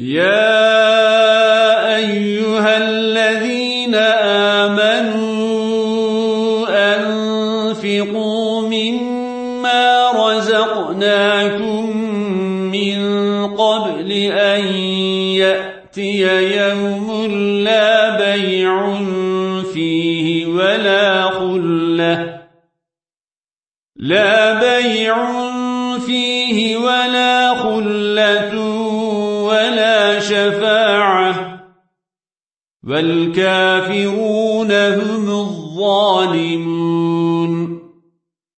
يا أيها الذين آمنوا أنفقوا مما رزقناكم من قبل أن يأتي يوم لا بيع فيه ولا خلة. لا بيع فيه ولا خلة. ولا شفاعة والكافرون هم الظالمون.